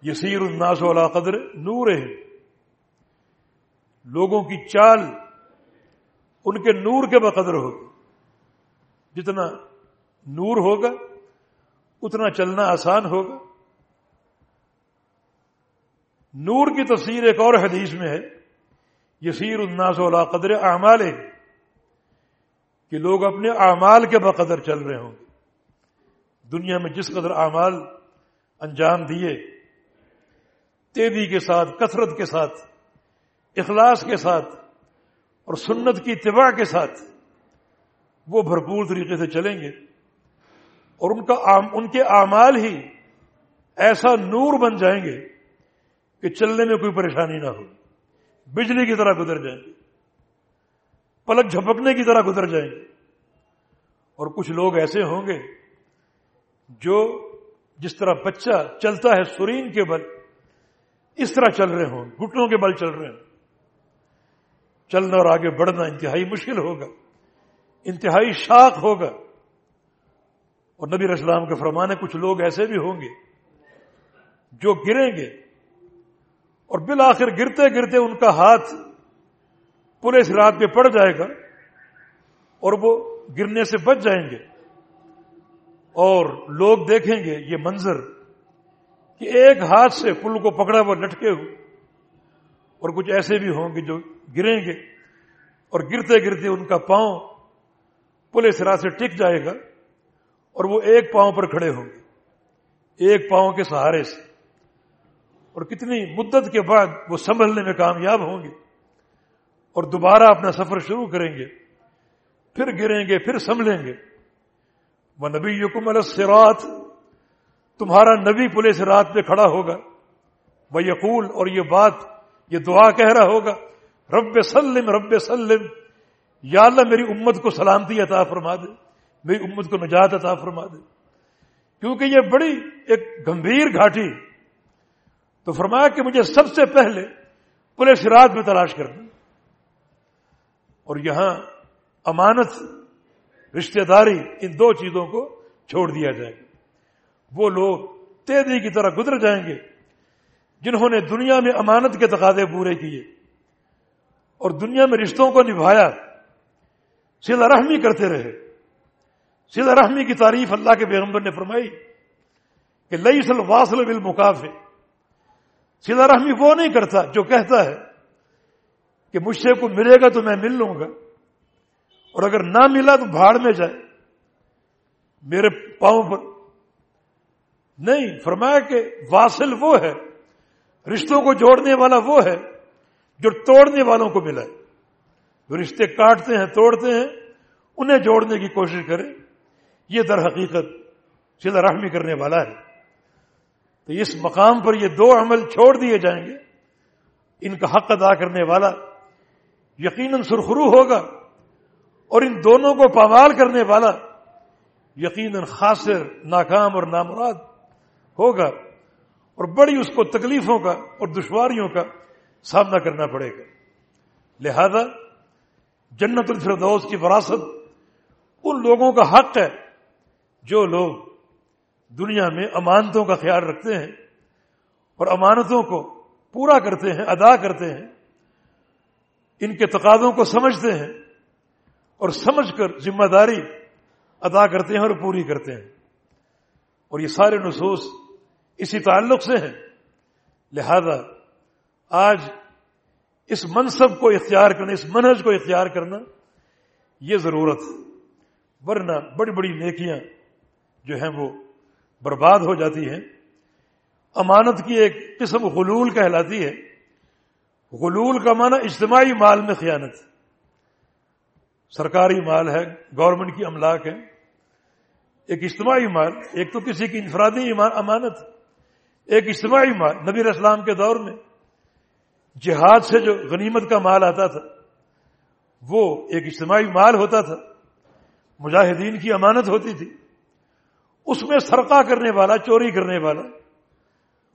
یسیر الناس والا قدر نور ہے لوگوں کی چال ان کے نور کے بقدر ہوگی۔ جتنا نور ہوگا، اتنا چلنا آسان ہوگا۔ نور کی تفسیر ایک اور حدیث میں ہے، یسیر الناس والا قدر اعمال ہے کہ لوگ اپنے اعمال کے بقدر چل رہے ہوں گے۔ دنیا میں جس قدر اعمال انجام دیے تیزی کے ساتھ، کثرت کے ساتھ، اخلاص کے ساتھ اور سنت کی اتباع کے ساتھ وہ بھرپور طریقے سے چلیں گے۔ اور ان کا ان کے اعمال ہی ایسا نور بن جائیں گے کہ چلنے میں کوئی پریشانی نہ ہو۔ بجلی کی طرح گزر جائیں گے۔ پلک جھپکنے کی طرح گزر جائیں گے۔ اور کچھ لوگ ایسے ہوں گے جو جس طرح بچہ چلتا ہے سرین کے بل اس طرح چل رہے ہوں، گھٹنوں کے بل چل رہے ہیں چلنا اور آگے بڑھنا انتہائی مشکل ہوگا، انتہائی شاق ہوگا۔ اور نبی اسلام کے فرمانے کچھ لوگ ایسے بھی ہوں گے جو گریں گے اور بالآخر گرتے گرتے ان کا ہاتھ پورے رات پہ پڑ جائے گا اور وہ گرنے سے بچ جائیں گے۔ اور لوگ دیکھیں گے یہ منظر کہ ایک ہاتھ سے پل کو پکڑا وہ لٹکے ہو۔ اور کچھ ایسے بھی ہوں گے جو گریں گے۔ اور گرتے گرتے ان کا پاؤں پلے سرا سے ٹک جائے گا اور وہ ایک پاؤں پر کھڑے ہوں گے۔ ایک پاؤں کے سہارے سے۔ اور کتنی مدت کے بعد وہ سنبھلنے میں کامیاب ہوں گے۔ اور دوبارہ اپنا سفر شروع کریں گے۔ پھر گریں گے، پھر سنبھلیں گے۔ وہ نبی یقم السرات تمہارا نبی پولیس رات پہ کھڑا ہوگا۔ وہ یقول اور یہ بات، یہ دعا کہہ رہا ہوگا، رب سلم رب سلم، یا اللہ میری امت کو سلامتی عطا فرما دے، میری امت کو نجات عطا فرما دے۔ کیونکہ یہ بڑی ایک گمبھیر گھاٹی تو فرمایا کہ مجھے سب سے پہلے پولیس رات میں تلاش کرنا اور یہاں امانت، رشتہ داری ان دو چیزوں کو چھوڑ دیا جائے۔ گا وہ لوگ تیزی کی طرح گزر جائیں گے جنہوں نے دنیا میں امانت کے تقاضے پورے کیے اور دنیا میں رشتوں کو نبھایا، سیدھا رحمی کرتے رہے۔ سیدھا رحمی کی تعریف اللہ کے پیغمبر نے فرمائی کہ لئی سل واصل بل مقافے سیدھا رحمی وہ نہیں کرتا جو کہتا ہے کہ مجھ سے کو ملے گا تو میں مل لوں گا، اور اگر نہ ملا تو بھاڑ میں جائے۔ میرے پاؤں پر نہیں، فرمایا کہ واصل وہ ہے، رشتوں کو جوڑنے والا وہ ہے جو توڑنے والوں کو ملا ہے جو رشتے کاٹتے ہیں، توڑتے ہیں، انہیں جوڑنے کی کوشش کرے۔ یہ در حقیقت سیدھا رحمی کرنے والا ہے۔ تو اس مقام پر یہ دو عمل چھوڑ دیے جائیں گے۔ ان کا حق ادا کرنے والا یقیناً سرخرو ہوگا اور ان دونوں کو پامال کرنے والا یقیناً خاصر، ناکام اور نامراد ہوگا اور بڑی اس کو تکلیفوں کا اور دشواریوں کا سامنا کرنا پڑے گا۔ لہذا جنت الفردوس کی وراثت ان لوگوں کا حق ہے جو لوگ دنیا میں امانتوں کا خیال رکھتے ہیں اور امانتوں کو پورا کرتے ہیں، ادا کرتے ہیں، ان کے تقاضوں کو سمجھتے ہیں اور سمجھ کر ذمہ داری ادا کرتے ہیں اور پوری کرتے ہیں۔ اور یہ سارے نصوص اسی تعلق سے ہیں لہذا آج اس منصب کو اختیار کرنا، اس منہج کو اختیار کرنا یہ ضرورت ورنہ بڑی بڑی نیکیاں جو ہیں وہ برباد ہو جاتی ہیں۔ امانت کی ایک قسم غلول کہلاتی ہے۔ غلول کا معنی اجتماعی مال میں خیانت۔ سرکاری مال ہے، گورنمنٹ کی املاک ہے۔ ایک اجتماعی مال، ایک تو کسی کی انفرادی امانت۔ ایک اجتماعی مال، نبی اسلام کے دور میں جہاد سے جو غنیمت کا مال آتا تھا، وہ ایک اجتماعی مال ہوتا تھا، مجاہدین کی امانت ہوتی تھی، اس میں سرقہ کرنے والا، چوری کرنے والا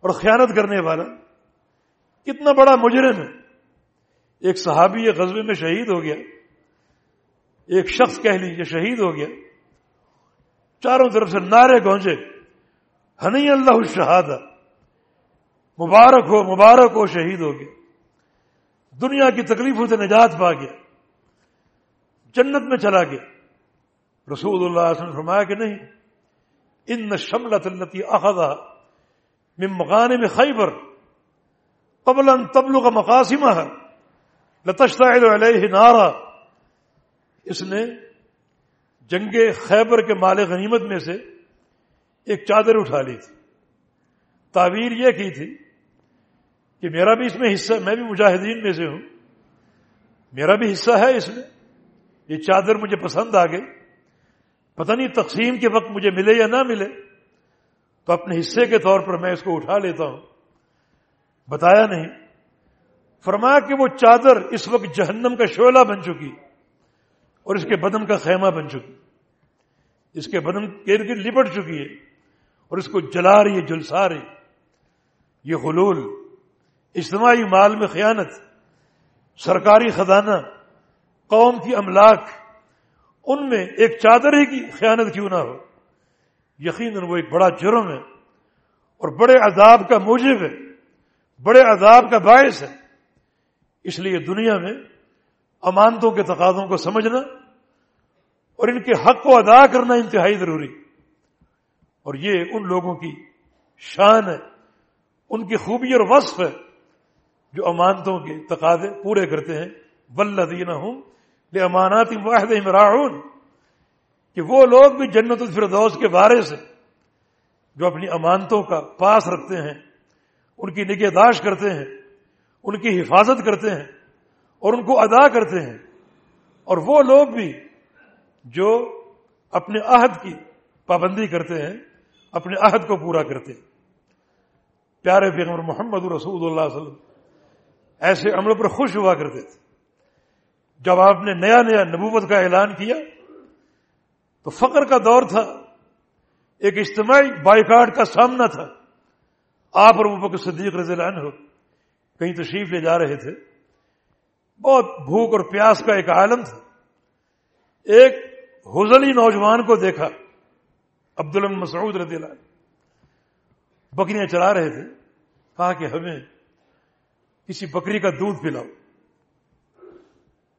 اور خیانت کرنے والا، کتنا بڑا مجرم ہے۔ ایک صحابی غزبے میں شہید ہو گیا، ایک شخص کہہ لیجیے شہید ہو گیا۔ چاروں طرف سے نعرے گونجے، ہنی اللہ شہادہ مبارک ہو مبارک ہو، شہید ہو گیا۔ دنیا کی تکلیفوں سے نجات پا گیا۔ جنت میں چلا گیا۔ رسول اللہ علیہ وسلم فرمایا کہ نہیں، ان شملت التی اخذا من مغانم خیبر، قبل ان تبلغ مقاسمها لتشتعل علیہ نارا۔ اس نے جنگ خیبر کے مال غنیمت میں سے ایک چادر اٹھا لی تھی۔ تعبیر یہ کی تھی کہ میرا بھی اس میں حصہ میں بھی مجاہدین میں سے ہوں۔ میرا بھی حصہ ہے اس میں۔ یہ چادر مجھے پسند آ گئی۔ پتہ نہیں تقسیم کے وقت مجھے ملے یا نہ ملے۔ تو اپنے حصے کے طور پر میں اس کو اٹھا لیتا ہوں۔ بتایا نہیں۔ فرمایا کہ وہ چادر اس وقت جہنم کا شعلہ بن چکی اور اس کے بدن کا خیمہ بن چکی۔ اس کے بدن کے گرد لپٹ چکی ہے اور اس کو جلا رہی ہے، جلسا رہی۔ یہ غلول اجتماعی مال میں خیانت، سرکاری خزانہ، قوم کی املاک، ان میں ایک چادر ہی کی خیانت کیوں نہ ہو؟ یقیناً وہ ایک بڑا جرم ہے اور بڑے عذاب کا موجب ہے، بڑے عذاب کا باعث ہے۔ اس لیے دنیا میں امانتوں کے تقاضوں کو سمجھنا اور ان کے حق کو ادا کرنا انتہائی ضروری اور یہ ان لوگوں کی شان ہے، ان کی خوبی اور وصف ہے۔ جو امانتوں کے تقاضے پورے کرتے ہیں ولدین ہوں لے امانات واحد امراؤن کہ وہ لوگ بھی جنت الفردوس کے بارے سے جو اپنی امانتوں کا پاس رکھتے ہیں، ان کی نگہداشت کرتے ہیں، ان کی حفاظت کرتے ہیں، اور ان کو ادا کرتے ہیں۔ اور وہ لوگ بھی جو اپنے عہد کی پابندی کرتے ہیں، اپنے عہد کو پورا کرتے ہیں۔ پیارے پیغمبر محمد رسول اللہ علیہ وسلم ایسے عمل پر خوش ہوا کرتے تھے۔ جب آپ نے نیا نیا نبوت کا اعلان کیا، تو فقر کا دور تھا۔ ایک اجتماعی بائیکاٹ کا سامنا تھا۔ آپ اور وہ صدیق رضی اللہ عنہ کہیں تشریف لے جا رہے تھے۔ بہت بھوک اور پیاس کا ایک عالم تھا۔ ایک حزلی نوجوان کو دیکھا عبد مسعود رضی اللہ بکریاں چلا رہے تھے۔ کہا کہ ہمیں کسی بکری کا دودھ پلاؤ۔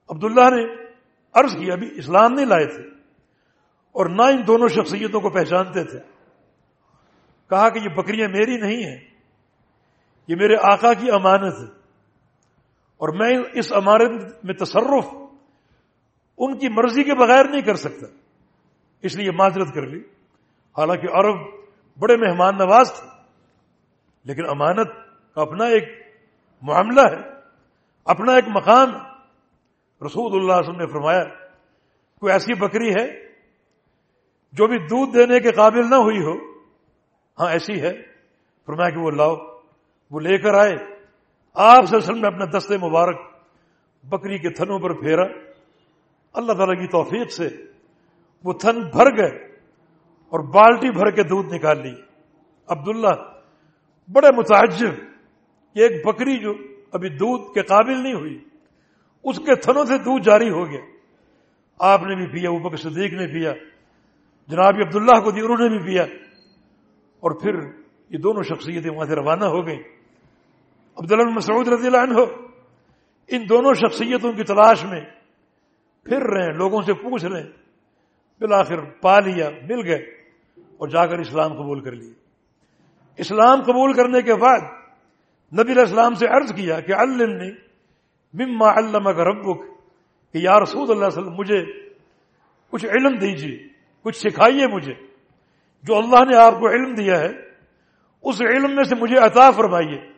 عبداللہ نے عرض کیا، ابھی اسلام نہیں لائے تھے اور نہ ان دونوں شخصیتوں کو پہچانتے تھے۔ کہا کہ یہ بکریاں میری نہیں ہیں، یہ میرے آقا کی امانت ہے۔ اور میں اس امانت میں تصرف ان کی مرضی کے بغیر نہیں کر سکتا، اس لیے معذرت کر لی۔ حالانکہ عرب بڑے مہمان نواز تھے، لیکن امانت کا اپنا ایک معاملہ ہے، اپنا ایک مقام رسول اللہ علیہ وسلم نے فرمایا، کوئی ایسی بکری ہے جو بھی دودھ دینے کے قابل نہ ہوئی ہو؟ ہاں ایسی ہے۔ فرمایا کہ وہ لاؤ، وہ لے کر آئے۔ آپ وسلم نے اپنا دستے مبارک بکری کے تھنوں پر پھیرا۔ اللہ تعالی کی توفیق سے وہ تھن بھر گئے اور بالٹی بھر کے دودھ نکال لی۔ عبداللہ بڑے متعجب کہ ایک بکری جو ابھی دودھ کے قابل نہیں ہوئی، اس کے تھنوں سے دودھ جاری ہو گیا۔ آپ نے بھی پیا وہ بکر صدیق نے پیا، جناب عبداللہ کو دی انہوں نے بھی پیا۔ اور پھر یہ دونوں شخصیتیں وہاں سے روانہ ہو گئیں۔ عبداللہ مسعود رضی اللہ عنہ، ان دونوں شخصیتوں کی تلاش میں پھر رہے ہیں، لوگوں سے پوچھ رہے ہیں۔ بالآخر پا لیا، مل گئے اور جا کر اسلام قبول کر لیا اسلام قبول کرنے کے بعد نبی علیہ السلام سے عرض کیا کہ علمنی مما علمک ربک، کہ یا رسول اللہ علیہ وسلم، مجھے کچھ علم دیجیے، کچھ سکھائیے مجھے۔ جو اللہ نے آپ کو علم دیا ہے، اس علم میں سے مجھے عطا فرمائیے۔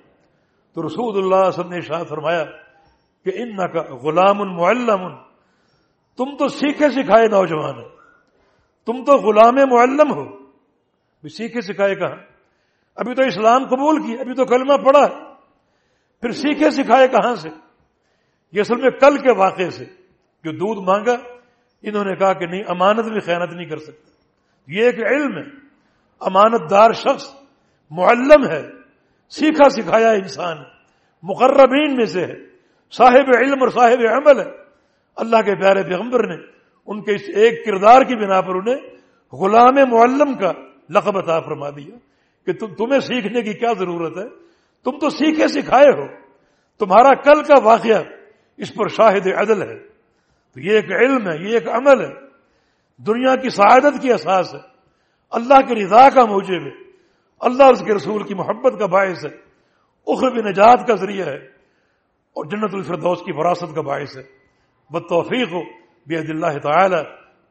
تو رسول اللہ علیہ وسلم نے شاہ فرمایا کہ ان کا غلام المعلم تم تو سیکھے سکھائے نوجوان تم تو غلام معلم ہو۔ سیکھے سکھائے کہاں؟ ابھی تو اسلام قبول کی، ابھی تو کلمہ پڑا پھر سیکھے، سکھائے کہاں سے؟ یہ اصل میں کل کے واقعے سے۔ جو دودھ مانگا، انہوں نے کہا کہ نہیں، امانت میں خیانت نہیں کر سکتا۔ یہ ایک علم ہے۔ امانت دار شخص معلم ہے۔ سیکھا، سکھایا انسان مقربین میں سے ہے۔ صاحب علم اور صاحب عمل ہے۔ اللہ کے پیارے پیغمبر نے ان کے اس ایک کردار کی بنا پر انہیں غلام معلم کا لقب عطا فرما دیا۔ کہ تمہیں سیکھنے کی کیا ضرورت ہے؟ تم تو سیکھے سکھائے ہو۔ تمہارا کل کا واقعہ اس پر شاہد عدل ہے۔ تو یہ ایک علم ہے، یہ ایک عمل ہے۔ دنیا کی سعادت کی احساس ہے۔ اللہ کی رضا کا موجب ہے۔ اللہ اس کے رسول کی محبت کا باعث ہے۔ اخروی نجات کا ذریعہ ہے۔ اور جنت الفردوس کی وراثت کا باعث ہے۔ بتوفیق ہو بید اللہ تعالی۔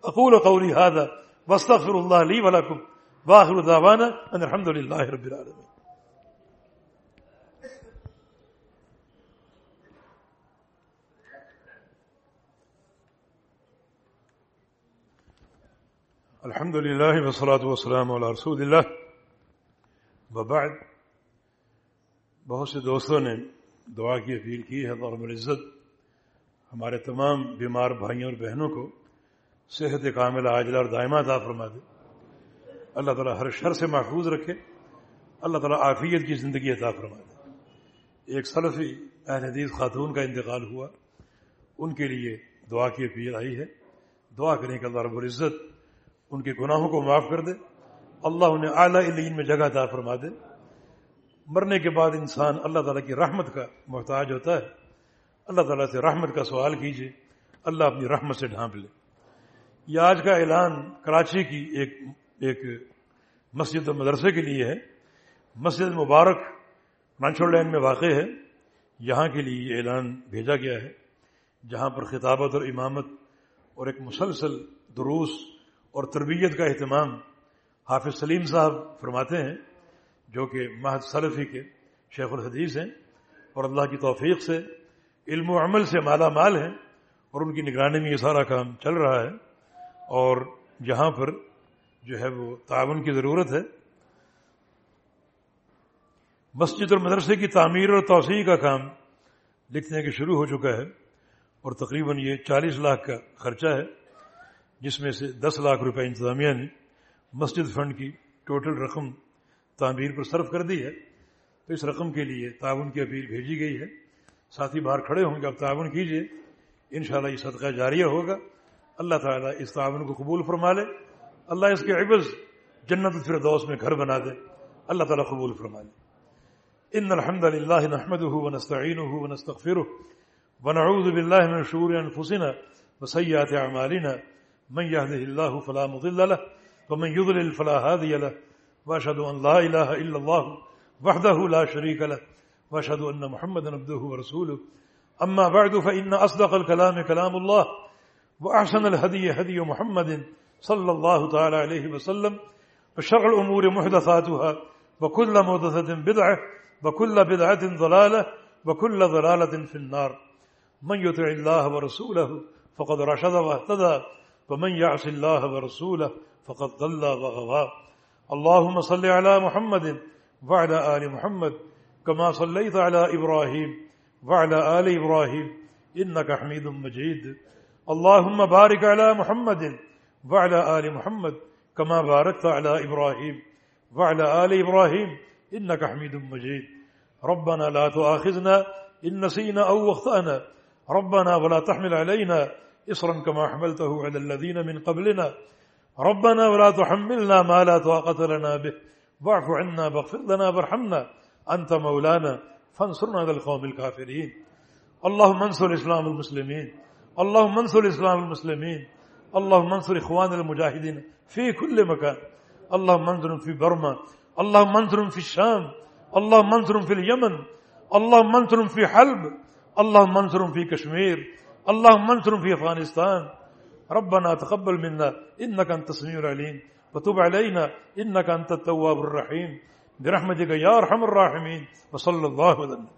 اقول قولی هذا، واستغفر الله لي ولكم واخر دعوانا أن الحمد لله رب العالمين. الحمد لله والصلاة والسلام على رسول الله. وبعد بہت سے دوستوں نے دعا کی اپیل کی ہے اور العزت ہمارے تمام بیمار بھائیوں اور بہنوں کو صحت کامل عاجلہ اور دائمہ عطا فرما دے اللہ تعالیٰ ہر شر سے محفوظ رکھے، اللہ تعالیٰ عافیت کی زندگی عطا فرما دے ایک سلفی اہل حدیث خاتون کا انتقال ہوا۔ ان کے لیے دعا کی اپیل آئی ہے۔ دعا کریں کہ اللہ رب العزت ان کے گناہوں کو معاف کر دے۔ اللہ انہیں اعلیٰ علین میں جگہ عطا فرما دے۔ مرنے کے بعد انسان اللہ تعالیٰ کی رحمت کا محتاج ہوتا ہے۔ اللہ تعالیٰ سے رحمت کا سوال کیجیے۔ اللہ اپنی رحمت سے ڈھانپ لے۔ یہ آج کا اعلان کراچی کی ایک ایک مسجد و مدرسے کے لیے ہے۔ مسجد مبارک مانچور لینڈ میں واقع ہے۔ یہاں کے لیے یہ اعلان بھیجا گیا ہے، جہاں پر خطابت اور امامت اور ایک مسلسل دروس اور تربیت کا اہتمام حافظ سلیم صاحب فرماتے ہیں، جو کہ مہد سلفی کے شیخ الحدیث ہیں۔ اور اللہ کی توفیق سے، علم و عمل سے مالا مال ہیں اور ان کی نگرانی میں یہ سارا کام چل رہا ہے۔ اور جہاں پر جو ہے وہ تعاون کی ضرورت ہے۔ مسجد اور مدرسے کی تعمیر اور توسیع کا کام لکھنے کے شروع ہو چکا ہے اور تقریباً یہ چالیس لاکھ کا خرچہ ہے، جس میں سے دس لاکھ روپے انتظامیہ نے مسجد فنڈ کی ٹوٹل رقم تعمیر پر صرف کر دی ہے۔ تو اس رقم کے لیے تعاون کی اپیل بھیجی گئی ہے۔ ساتھی باہر کھڑے ہوں گے اب تعاون کیجیے انشاءاللہ یہ صدقہ جاریہ ہوگا۔ اللہ تعالیٰ اس تعاون کو قبول فرما لے۔ اللہ اس کے عبض جنت الفردوس میں گھر بنا دے۔ اللہ تعالیٰ قبول فرما لے ان الحمد للہ نحمده ونستعینه ونستغفره ونعوذ بالله من شرور انفسنا وسيئات اعمالنا۔ من يهده الله فلا مضل له ومن يضلل فلا هادي له واشهد ان لا اله الا الله وحده لا شريك له واشهد ان محمدا عبده ورسوله اما بعد فان اصدق الكلام كلام الله وأحسن الهدي هدي محمد صلى الله تعالى عليه وسلم وشر الأمور محدثاتها وكل محدثة بدعة وكل بدعة ضلالة وكل ضلالة في النار. من يطع الله ورسوله فقد رشد واهتدى ومن يعص الله ورسوله فقد ضل وغوى. اللهم صل على محمد وعلى آل محمد كما صليت على إبراهيم وعلى آل إبراهيم إنك حميد مجيد. اللهم بارك على محمد وعلى آل محمد كما باركت على إبراهيم وعلى آل إبراهيم إنك حميد مجيد. ربنا لا تؤاخذنا إن نسينا أو أخطأنا. ربنا ولا تحمل علينا إصرا كما حملته على الذين من قبلنا. ربنا ولا تحملنا ما لا طاقة لنا به. واعف عنا واغفر لنا وارحمنا. أنت مولانا فانصرنا على القوم الكافرين. اللهم انصر الإسلام المسلمين. اللهم منصر الإسلام المسلمين. اللهم منصر إخوان المجاهدين في كل مكان. اللهم منصرهم في برما. اللهم منصرهم في الشام. اللهم منصرهم في اليمن. اللهم منصرهم في حلب. اللهم منصرهم في كشمير. اللهم منصرهم في أفغانستان. ربنا تقبل منا. إنك أنت السميع العليم. وتب علينا. إنك أنت التواب الرحيم. برحمتك يا أرحم الراحمين. وصلى الله وسلم